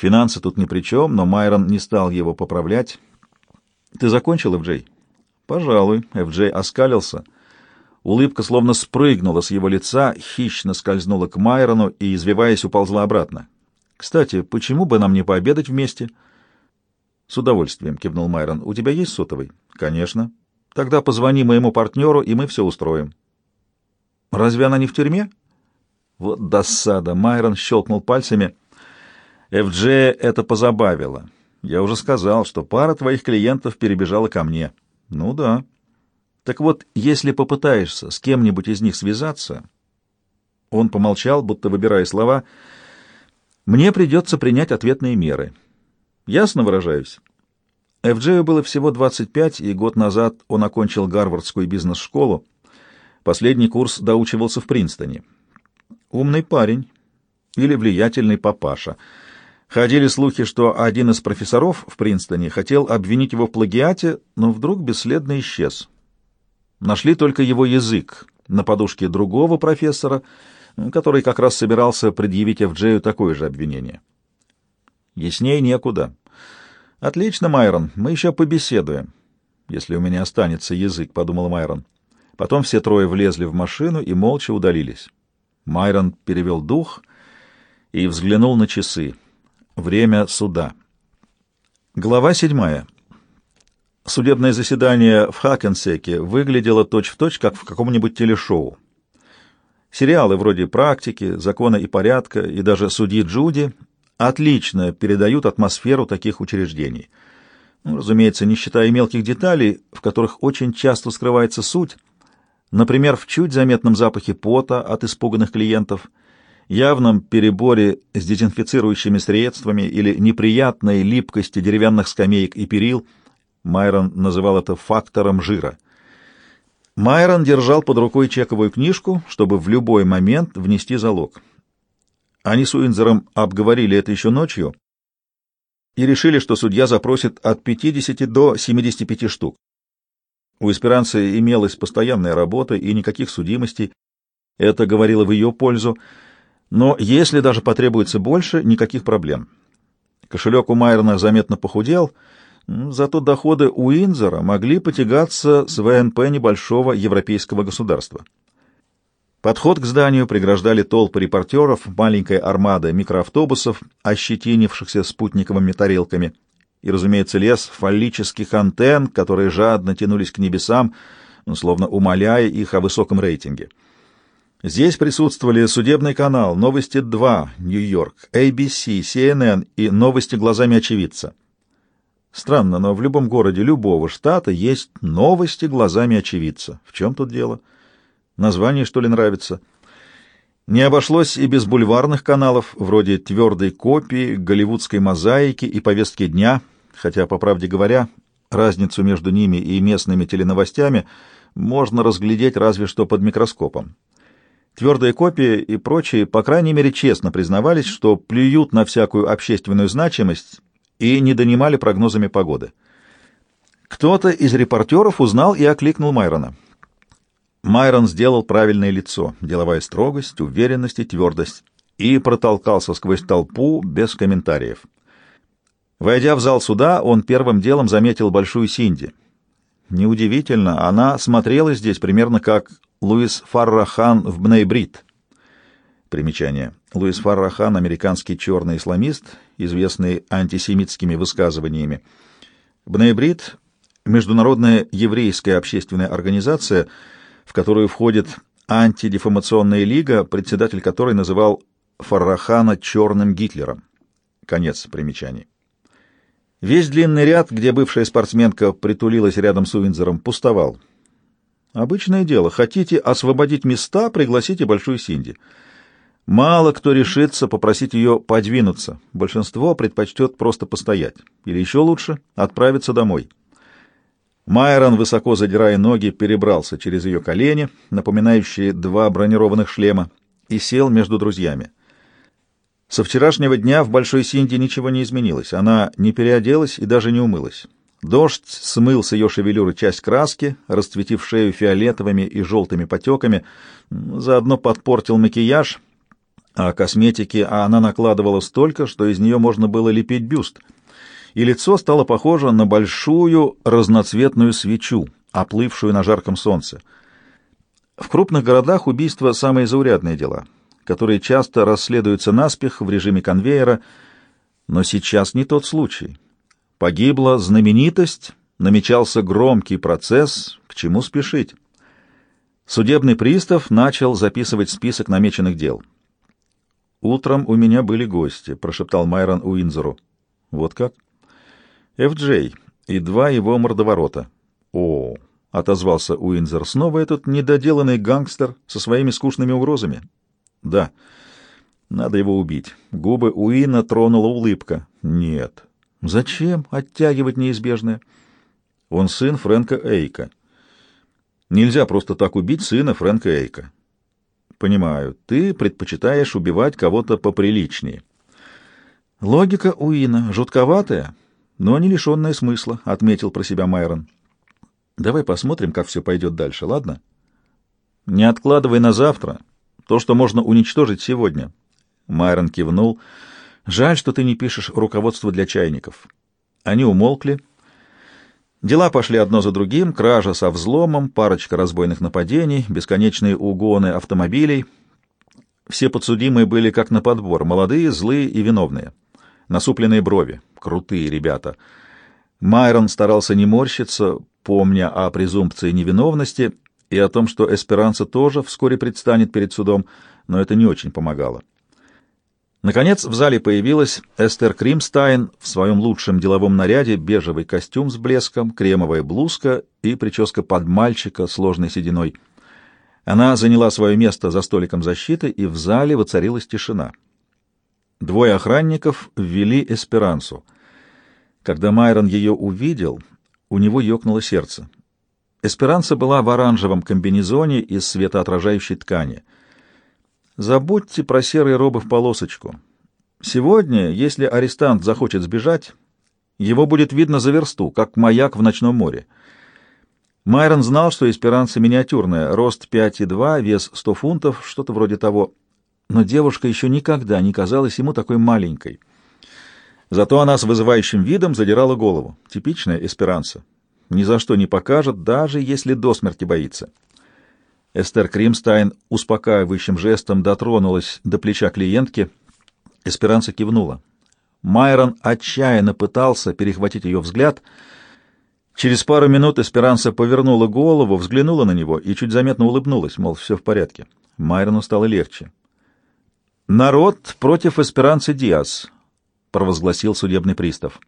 Финансы тут ни при чем, но Майрон не стал его поправлять. «Ты закончил, Эф-Джей?» «Пожалуй», — Эф-Джей оскалился. Улыбка словно спрыгнула с его лица, хищно скользнула к Майрону и, извиваясь, уползла обратно. «Кстати, почему бы нам не пообедать вместе?» «С удовольствием», — кивнул Майрон. «У тебя есть сотовый?» «Конечно». «Тогда позвони моему партнеру, и мы все устроим». «Разве она не в тюрьме?» Вот досада. Майрон щелкнул пальцами. «ФДЖ это позабавило. Я уже сказал, что пара твоих клиентов перебежала ко мне». «Ну да». «Так вот, если попытаешься с кем-нибудь из них связаться...» Он помолчал, будто выбирая слова. «Мне придется принять ответные меры». Ясно выражаюсь? Эфджею было всего 25, и год назад он окончил Гарвардскую бизнес-школу. Последний курс доучивался в Принстоне. Умный парень или влиятельный папаша. Ходили слухи, что один из профессоров в Принстоне хотел обвинить его в плагиате, но вдруг бесследно исчез. Нашли только его язык на подушке другого профессора, который как раз собирался предъявить Эфджею такое же обвинение. Яснее некуда. «Отлично, Майрон, мы еще побеседуем, если у меня останется язык», — подумал Майрон. Потом все трое влезли в машину и молча удалились. Майрон перевел дух и взглянул на часы. Время суда. Глава седьмая. Судебное заседание в Хакенсеке выглядело точь-в-точь, точь, как в каком-нибудь телешоу. Сериалы вроде «Практики», «Закона и порядка» и даже «Судьи Джуди» отлично передают атмосферу таких учреждений. Ну, разумеется, не считая мелких деталей, в которых очень часто скрывается суть, например, в чуть заметном запахе пота от испуганных клиентов, явном переборе с дезинфицирующими средствами или неприятной липкости деревянных скамеек и перил, Майрон называл это фактором жира. Майрон держал под рукой чековую книжку, чтобы в любой момент внести залог. Они с Уинзером обговорили это еще ночью и решили, что судья запросит от 50 до 75 штук. У эсперанца имелась постоянная работа и никаких судимостей. Это говорило в ее пользу. Но если даже потребуется больше, никаких проблем. Кошелек у Майерна заметно похудел, зато доходы Уинзера могли потягаться с ВНП небольшого европейского государства. Подход к зданию преграждали толпы репортеров, маленькая армада микроавтобусов, ощетинившихся спутниковыми тарелками, и, разумеется, лес фаллических антенн, которые жадно тянулись к небесам, словно умоляя их о высоком рейтинге. Здесь присутствовали судебный канал, Новости 2, Нью-Йорк, ABC, CNN и Новости глазами очевидца. Странно, но в любом городе любого штата есть Новости глазами очевидца. В чем тут дело? — Название, что ли, нравится? Не обошлось и без бульварных каналов, вроде «Твердой копии», «Голливудской мозаики» и «Повестки дня», хотя, по правде говоря, разницу между ними и местными теленовостями можно разглядеть разве что под микроскопом. Твердые копии и прочие, по крайней мере, честно признавались, что плюют на всякую общественную значимость и не донимали прогнозами погоды. Кто-то из репортеров узнал и окликнул Майрона. Майрон сделал правильное лицо, деловая строгость, уверенность и твердость, и протолкался сквозь толпу без комментариев. Войдя в зал суда, он первым делом заметил большую Синди. Неудивительно, она смотрела здесь примерно как Луис Фаррахан в Бнейбрид. Примечание. Луис Фаррахан — американский черный исламист, известный антисемитскими высказываниями. Бнейбрид — международная еврейская общественная организация — в которую входит антидефамационная лига, председатель которой называл Фаррахана черным Гитлером. Конец примечаний. Весь длинный ряд, где бывшая спортсменка притулилась рядом с Уинзером, пустовал. Обычное дело. Хотите освободить места, пригласите Большую Синди. Мало кто решится попросить ее подвинуться. Большинство предпочтет просто постоять. Или еще лучше — отправиться домой. Майрон, высоко задирая ноги, перебрался через ее колени, напоминающие два бронированных шлема, и сел между друзьями. Со вчерашнего дня в Большой Синди ничего не изменилось. Она не переоделась и даже не умылась. Дождь смыл с ее шевелюры часть краски, расцветив шею фиолетовыми и желтыми потеками, заодно подпортил макияж, А косметики она накладывала столько, что из нее можно было лепить бюст, и лицо стало похоже на большую разноцветную свечу, оплывшую на жарком солнце. В крупных городах убийства — самые заурядные дела, которые часто расследуются наспех в режиме конвейера, но сейчас не тот случай. Погибла знаменитость, намечался громкий процесс, к чему спешить. Судебный пристав начал записывать список намеченных дел. «Утром у меня были гости», — прошептал Майрон Уинзеру. «Вот как?» «Эф-Джей и два его мордоворота». «О, — отозвался Уинзер. — Снова этот недоделанный гангстер со своими скучными угрозами? — Да. Надо его убить. Губы Уина тронула улыбка. — Нет. — Зачем оттягивать неизбежное? Он сын Фрэнка Эйка. Нельзя просто так убить сына Фрэнка Эйка. — Понимаю. Ты предпочитаешь убивать кого-то поприличнее. — Логика Уина жутковатая, но не лишенная смысла, — отметил про себя Майрон. — Давай посмотрим, как все пойдет дальше, ладно? Не откладывай на завтра то, что можно уничтожить сегодня. Майрон кивнул. Жаль, что ты не пишешь руководство для чайников. Они умолкли. Дела пошли одно за другим, кража со взломом, парочка разбойных нападений, бесконечные угоны автомобилей. Все подсудимые были как на подбор, молодые, злые и виновные. Насупленные брови, крутые ребята. Майрон старался не морщиться, помня о презумпции невиновности и о том, что Эсперанца тоже вскоре предстанет перед судом, но это не очень помогало. Наконец в зале появилась Эстер Кримстайн в своем лучшем деловом наряде, бежевый костюм с блеском, кремовая блузка и прическа под мальчика сложной сединой. Она заняла свое место за столиком защиты, и в зале воцарилась тишина. Двое охранников ввели Эсперансу. Когда Майрон ее увидел, у него ёкнуло сердце. Эсперанца была в оранжевом комбинезоне из светоотражающей ткани. Забудьте про серые робы в полосочку. Сегодня, если арестант захочет сбежать, его будет видно за версту, как маяк в ночном море. Майрон знал, что эсперанца миниатюрная, рост 5,2, вес 100 фунтов, что-то вроде того. Но девушка еще никогда не казалась ему такой маленькой. Зато она с вызывающим видом задирала голову. Типичная эсперанца. Ни за что не покажет, даже если до смерти боится. Эстер Кримстайн успокаивающим жестом дотронулась до плеча клиентки. Эсперанца кивнула. Майрон отчаянно пытался перехватить ее взгляд. Через пару минут Эсперанца повернула голову, взглянула на него и чуть заметно улыбнулась, мол, все в порядке. Майрону стало легче. «Народ против Эсперанцы Диас», — провозгласил судебный пристав.